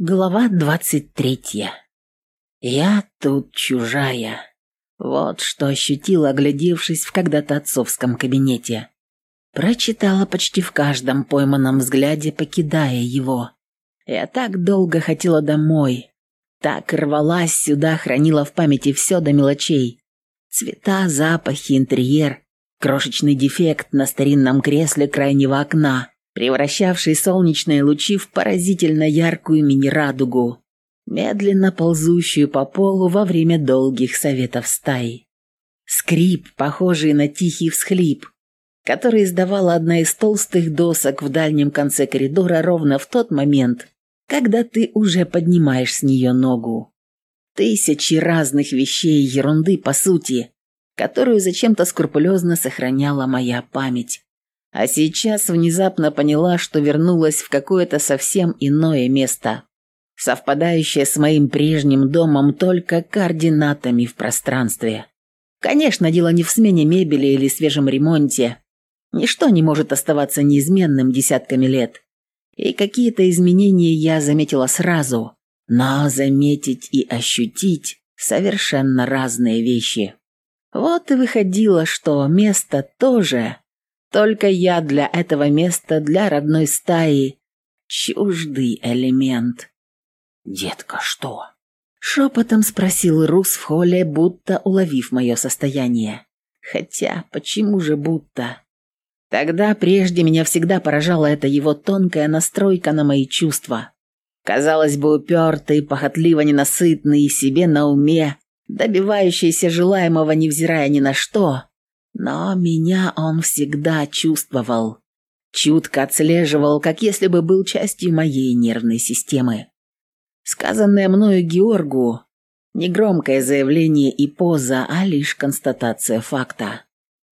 Глава двадцать третья. Я тут чужая. Вот что ощутила, оглядевшись в когда-то отцовском кабинете. Прочитала почти в каждом пойманном взгляде, покидая его. Я так долго хотела домой. Так рвалась сюда, хранила в памяти все до мелочей. Цвета, запахи, интерьер, крошечный дефект на старинном кресле крайнего окна – превращавший солнечные лучи в поразительно яркую мини-радугу, медленно ползущую по полу во время долгих советов стаи. Скрип, похожий на тихий всхлип, который издавала одна из толстых досок в дальнем конце коридора ровно в тот момент, когда ты уже поднимаешь с нее ногу. Тысячи разных вещей, ерунды по сути, которую зачем-то скрупулезно сохраняла моя память. А сейчас внезапно поняла, что вернулась в какое-то совсем иное место, совпадающее с моим прежним домом только координатами в пространстве. Конечно, дело не в смене мебели или свежем ремонте. Ничто не может оставаться неизменным десятками лет. И какие-то изменения я заметила сразу, но заметить и ощутить совершенно разные вещи. Вот и выходило, что место тоже только я для этого места, для родной стаи, чуждый элемент. «Детка, что?» Шепотом спросил Рус в холле, будто уловив мое состояние. Хотя, почему же будто? Тогда прежде меня всегда поражала эта его тонкая настройка на мои чувства. Казалось бы, упертый, похотливо ненасытный, себе на уме, добивающийся желаемого, невзирая ни на что, но меня он всегда чувствовал, чутко отслеживал, как если бы был частью моей нервной системы. Сказанное мною Георгу – не громкое заявление и поза, а лишь констатация факта.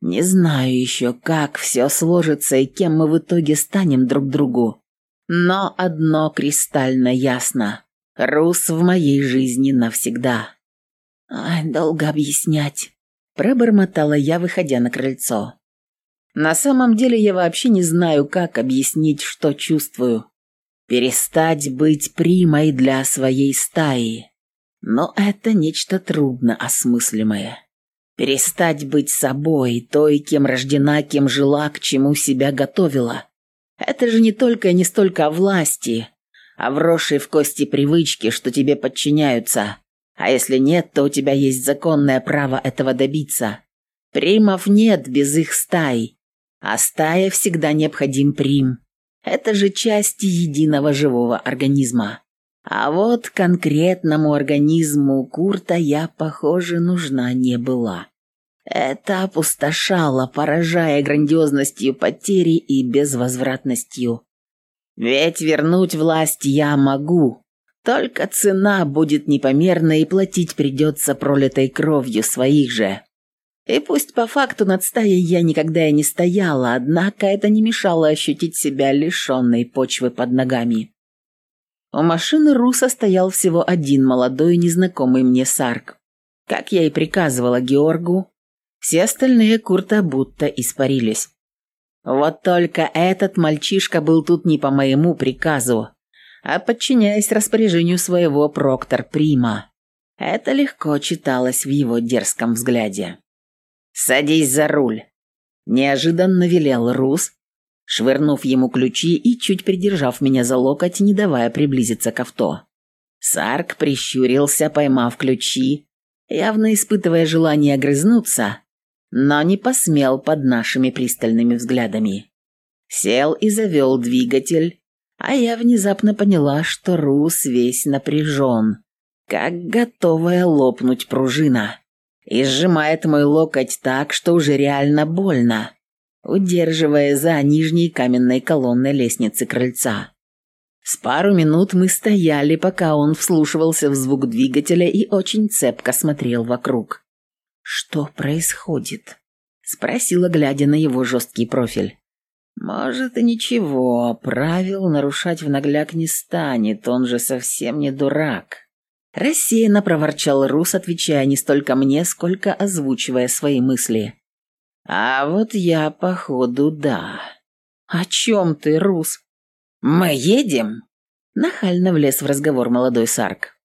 Не знаю еще, как все сложится и кем мы в итоге станем друг другу. Но одно кристально ясно. Рус в моей жизни навсегда. Ай, долго объяснять. Пробормотала я, выходя на крыльцо. На самом деле я вообще не знаю, как объяснить, что чувствую. Перестать быть примой для своей стаи. Но это нечто трудно осмыслимое. Перестать быть собой, той, кем рождена, кем жила, к чему себя готовила. Это же не только и не столько о власти, а вросшей в кости привычки, что тебе подчиняются, а если нет, то у тебя есть законное право этого добиться. Примов нет без их стай, а стая всегда необходим прим. Это же части единого живого организма. А вот конкретному организму Курта я, похоже, нужна не была. Это опустошало, поражая грандиозностью потери и безвозвратностью. Ведь вернуть власть я могу, только цена будет непомерной и платить придется пролитой кровью своих же. И пусть по факту над стаей я никогда и не стояла, однако это не мешало ощутить себя лишенной почвы под ногами. У машины Руса стоял всего один молодой незнакомый мне сарк. Как я и приказывала Георгу, все остальные Курта будто испарились. Вот только этот мальчишка был тут не по моему приказу, а подчиняясь распоряжению своего проктор Прима. Это легко читалось в его дерзком взгляде. «Садись за руль!» Неожиданно велел Рус, швырнув ему ключи и чуть придержав меня за локоть, не давая приблизиться к авто. Сарк прищурился, поймав ключи, явно испытывая желание огрызнуться, но не посмел под нашими пристальными взглядами. Сел и завел двигатель, а я внезапно поняла, что Рус весь напряжен, как готовая лопнуть пружина, и сжимает мой локоть так, что уже реально больно, удерживая за нижней каменной колонной лестницы крыльца. С пару минут мы стояли, пока он вслушивался в звук двигателя и очень цепко смотрел вокруг. «Что происходит?» – спросила, глядя на его жесткий профиль. Может и ничего, правил нарушать в нагляк не станет, он же совсем не дурак. Рассеянно проворчал Рус, отвечая не столько мне, сколько озвучивая свои мысли. А вот я, походу, да. О чем ты, Рус? Мы едем? Нахально влез в разговор молодой Сарк.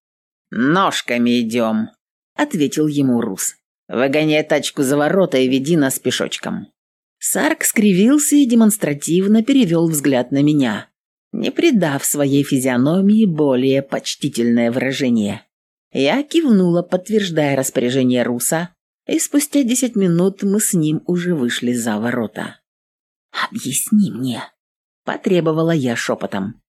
«Ножками идем», — ответил ему Рус. «Выгоняй тачку за ворота и веди нас пешочком». Сарк скривился и демонстративно перевел взгляд на меня, не придав своей физиономии более почтительное выражение. Я кивнула, подтверждая распоряжение Руса, и спустя десять минут мы с ним уже вышли за ворота. «Объясни мне», – потребовала я шепотом.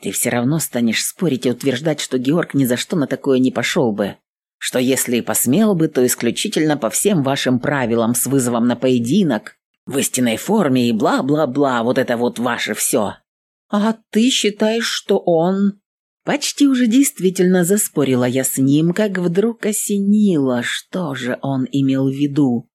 «Ты все равно станешь спорить и утверждать, что Георг ни за что на такое не пошел бы, что если и посмел бы, то исключительно по всем вашим правилам с вызовом на поединок, в истинной форме и бла-бла-бла, вот это вот ваше все. А ты считаешь, что он... Почти уже действительно заспорила я с ним, как вдруг осенило, что же он имел в виду.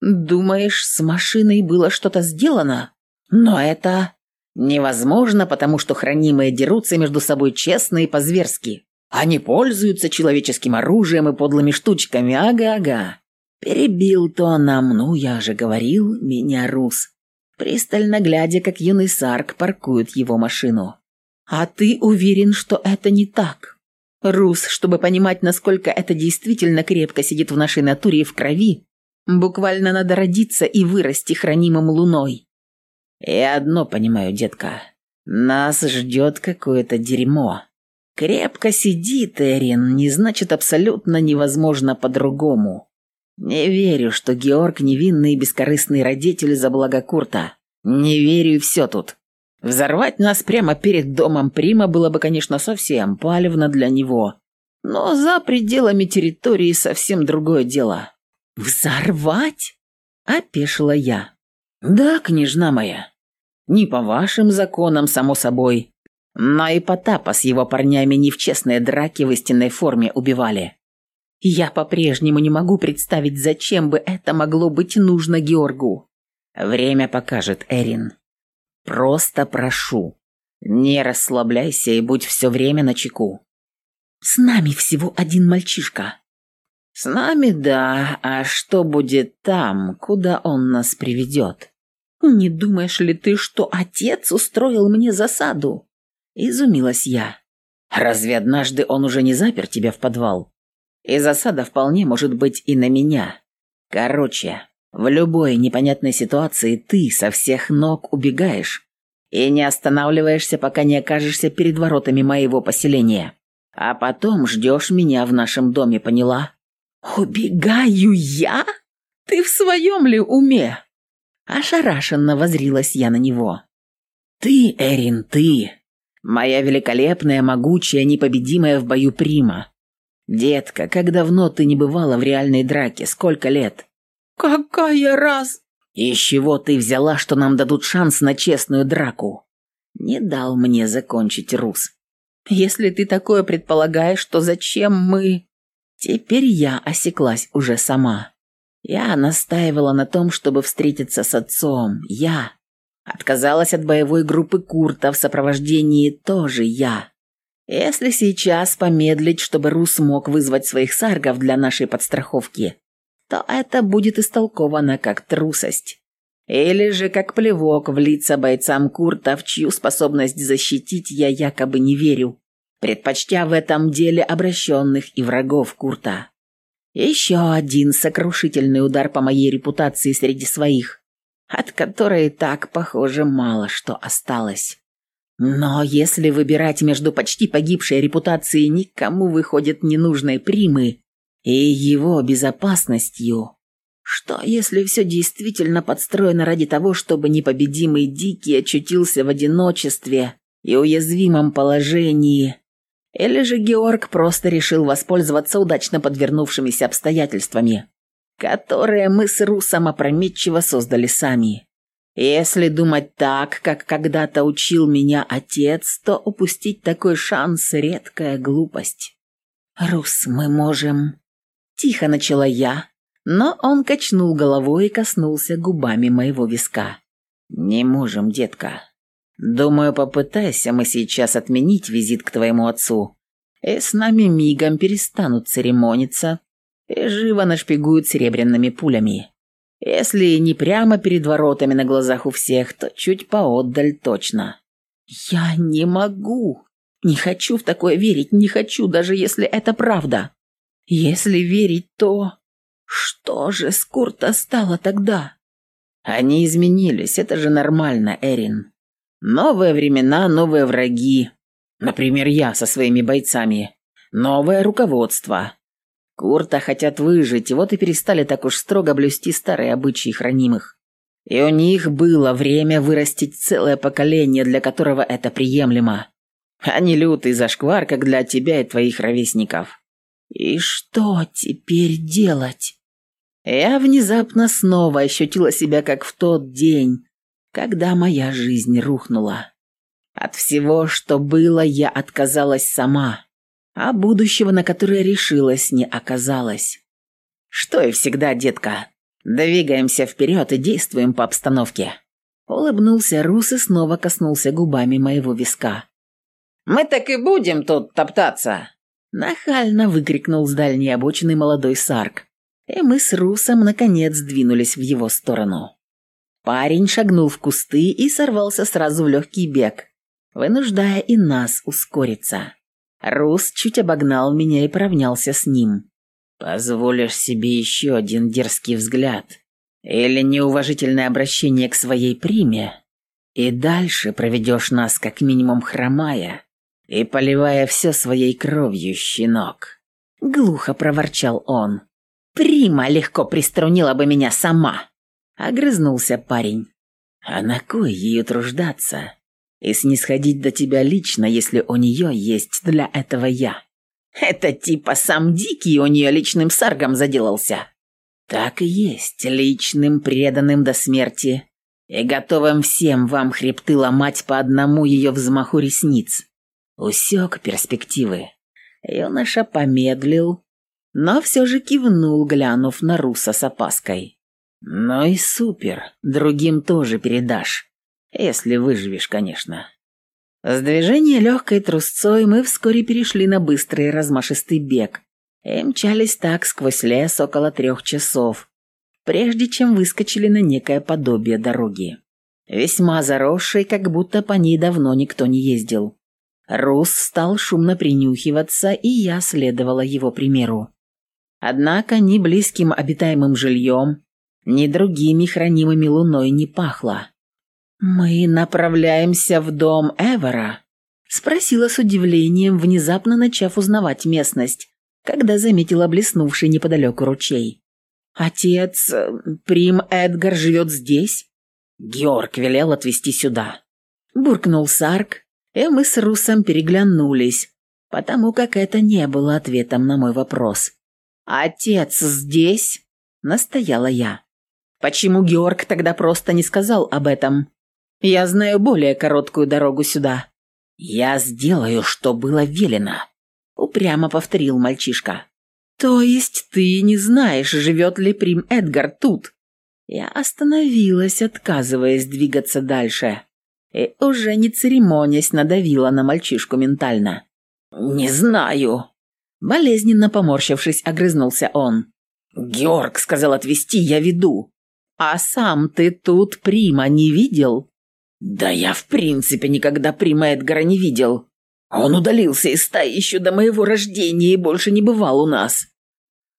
Думаешь, с машиной было что-то сделано? Но это невозможно, потому что хранимые дерутся между собой честно и по-зверски. Они пользуются человеческим оружием и подлыми штучками, ага-ага. Перебил тоном, ну я же говорил, меня Рус, пристально глядя, как юный Сарк паркует его машину. А ты уверен, что это не так? Рус, чтобы понимать, насколько это действительно крепко сидит в нашей натуре и в крови, буквально надо родиться и вырасти хранимым луной. Я одно понимаю, детка. Нас ждет какое-то дерьмо. Крепко сидит Эрин, не значит абсолютно невозможно по-другому. Не верю, что Георг невинный и бескорыстный родитель за благо Курта. Не верю и все тут. Взорвать нас прямо перед домом Прима было бы, конечно, совсем палевно для него. Но за пределами территории совсем другое дело. «Взорвать?» – опешила я. «Да, княжна моя. Не по вашим законам, само собой. Но и Потапа с его парнями не в честные драки в истинной форме убивали. Я по-прежнему не могу представить, зачем бы это могло быть нужно Георгу. Время покажет, Эрин. Просто прошу, не расслабляйся и будь все время на чеку. С нами всего один мальчишка. С нами да, а что будет там, куда он нас приведет? Не думаешь ли ты, что отец устроил мне засаду? Изумилась я. Разве однажды он уже не запер тебя в подвал? И засада вполне может быть и на меня. Короче, в любой непонятной ситуации ты со всех ног убегаешь и не останавливаешься, пока не окажешься перед воротами моего поселения. А потом ждешь меня в нашем доме, поняла? Убегаю я? Ты в своем ли уме? Ошарашенно возрилась я на него. Ты, Эрин, ты, моя великолепная, могучая, непобедимая в бою прима. «Детка, как давно ты не бывала в реальной драке? Сколько лет?» «Какая раз?» «Из чего ты взяла, что нам дадут шанс на честную драку?» Не дал мне закончить Рус. «Если ты такое предполагаешь, то зачем мы...» Теперь я осеклась уже сама. Я настаивала на том, чтобы встретиться с отцом. Я. Отказалась от боевой группы Курта в сопровождении тоже я. Если сейчас помедлить, чтобы Рус мог вызвать своих саргов для нашей подстраховки, то это будет истолковано как трусость. Или же как плевок в лица бойцам Курта, в чью способность защитить я якобы не верю, предпочтя в этом деле обращенных и врагов Курта. Еще один сокрушительный удар по моей репутации среди своих, от которой так, похоже, мало что осталось. Но если выбирать между почти погибшей репутацией никому выходит ненужной примы и его безопасностью, что если все действительно подстроено ради того, чтобы непобедимый Дикий очутился в одиночестве и уязвимом положении, или же Георг просто решил воспользоваться удачно подвернувшимися обстоятельствами, которые мы с Русом опрометчиво создали сами. Если думать так, как когда-то учил меня отец, то упустить такой шанс – редкая глупость. «Рус, мы можем...» Тихо начала я, но он качнул головой и коснулся губами моего виска. «Не можем, детка. Думаю, попытайся мы сейчас отменить визит к твоему отцу, и с нами мигом перестанут церемониться и живо нашпигуют серебряными пулями. Если не прямо перед воротами на глазах у всех, то чуть поотдаль точно. «Я не могу!» Не хочу в такое верить, не хочу, даже если это правда. Если верить, то... Что же с Курта стало тогда? Они изменились, это же нормально, Эрин. Новые времена, новые враги. Например, я со своими бойцами. Новое руководство. Курта хотят выжить, вот и перестали так уж строго блюсти старые обычаи хранимых. И у них было время вырастить целое поколение, для которого это приемлемо. А не лютый зашквар, как для тебя и твоих ровесников. И что теперь делать? Я внезапно снова ощутила себя как в тот день, когда моя жизнь рухнула. От всего, что было, я отказалась сама, а будущего, на которое решилась, не оказалось. Что и всегда, детка. Двигаемся вперед и действуем по обстановке. Улыбнулся Рус и снова коснулся губами моего виска. «Мы так и будем тут топтаться!» Нахально выкрикнул с дальней обочины молодой Сарк, и мы с Русом наконец двинулись в его сторону. Парень шагнул в кусты и сорвался сразу в легкий бег, вынуждая и нас ускориться. Рус чуть обогнал меня и поравнялся с ним. «Позволишь себе еще один дерзкий взгляд или неуважительное обращение к своей приме, и дальше проведешь нас как минимум хромая и поливая все своей кровью, щенок». Глухо проворчал он. «Прима легко приструнила бы меня сама!» Огрызнулся парень. «А на кой ей утруждаться и снисходить до тебя лично, если у нее есть для этого я?» «Это типа сам Дикий у нее личным саргом заделался». «Так и есть, личным, преданным до смерти и готовым всем вам хребты ломать по одному ее взмаху ресниц. Усек перспективы». Юноша помедлил, но все же кивнул, глянув на Руса с опаской. «Ну и супер, другим тоже передашь, если выживешь, конечно». С движения легкой трусцой мы вскоре перешли на быстрый размашистый бег и мчались так сквозь лес около трех часов, прежде чем выскочили на некое подобие дороги. Весьма заросшей, как будто по ней давно никто не ездил. Рус стал шумно принюхиваться, и я следовала его примеру. Однако ни близким обитаемым жильем, ни другими хранимыми луной не пахло. «Мы направляемся в дом Эвера?» – спросила с удивлением, внезапно начав узнавать местность, когда заметила блеснувший неподалеку ручей. «Отец, э, Прим Эдгар живет здесь?» «Георг велел отвезти сюда», – буркнул Сарк, и мы с Русом переглянулись, потому как это не было ответом на мой вопрос. «Отец здесь?» – настояла я. «Почему Георг тогда просто не сказал об этом? Я знаю более короткую дорогу сюда». «Я сделаю, что было велено», – упрямо повторил мальчишка. «То есть ты не знаешь, живет ли Прим Эдгар тут?» Я остановилась, отказываясь двигаться дальше, и уже не церемонясь надавила на мальчишку ментально. «Не знаю», Болезненно поморщившись, огрызнулся он. «Георг сказал отвезти, я веду». «А сам ты тут Прима не видел?» «Да я в принципе никогда Прима Эдгара не видел. Он удалился из стаи еще до моего рождения и больше не бывал у нас».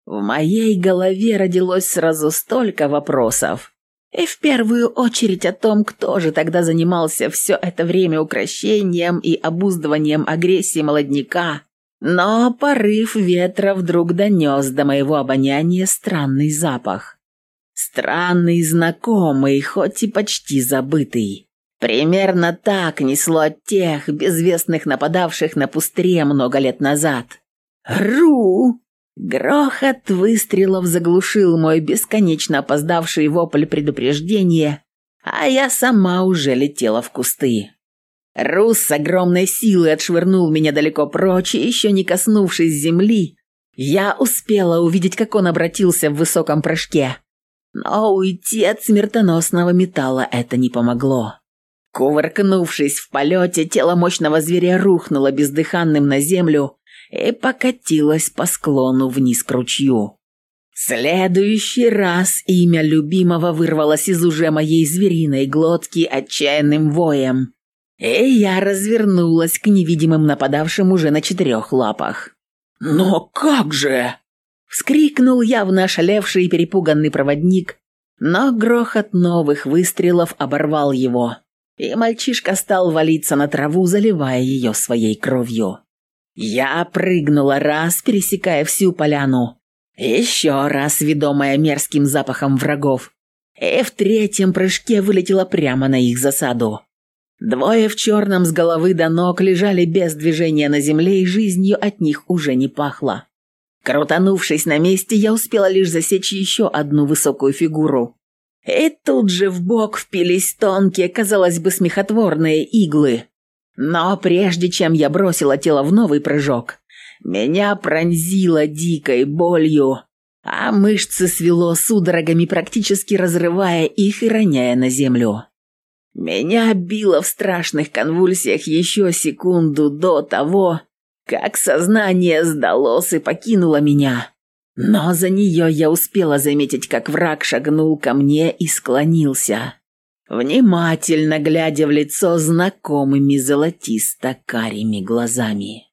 В моей голове родилось сразу столько вопросов. И в первую очередь о том, кто же тогда занимался все это время укращением и обуздыванием агрессии молодняка, но порыв ветра вдруг донес до моего обоняния странный запах. Странный, знакомый, хоть и почти забытый. Примерно так несло от тех безвестных нападавших на пустыре много лет назад. «Ру!» Грохот выстрелов заглушил мой бесконечно опоздавший вопль предупреждения, а я сама уже летела в кусты. Рус с огромной силой отшвырнул меня далеко прочь, еще не коснувшись земли, я успела увидеть, как он обратился в высоком прыжке. Но уйти от смертоносного металла это не помогло. Кувыркнувшись в полете, тело мощного зверя рухнуло бездыханным на землю и покатилось по склону вниз к ручью. Следующий раз имя любимого вырвалось из уже моей звериной глотки отчаянным воем И я развернулась к невидимым нападавшим уже на четырех лапах. «Но как же!» Вскрикнул явно ошалевший и перепуганный проводник, но грохот новых выстрелов оборвал его, и мальчишка стал валиться на траву, заливая ее своей кровью. Я прыгнула раз, пересекая всю поляну, еще раз, ведомая мерзким запахом врагов, и в третьем прыжке вылетела прямо на их засаду. Двое в черном с головы до ног лежали без движения на земле, и жизнью от них уже не пахло. Крутанувшись на месте, я успела лишь засечь еще одну высокую фигуру. И тут же в бок впились тонкие, казалось бы, смехотворные иглы. Но прежде чем я бросила тело в новый прыжок, меня пронзило дикой болью, а мышцы свело судорогами, практически разрывая их и роняя на землю. Меня било в страшных конвульсиях еще секунду до того, как сознание сдалось и покинуло меня. Но за нее я успела заметить, как враг шагнул ко мне и склонился, внимательно глядя в лицо знакомыми золотисто-карими глазами.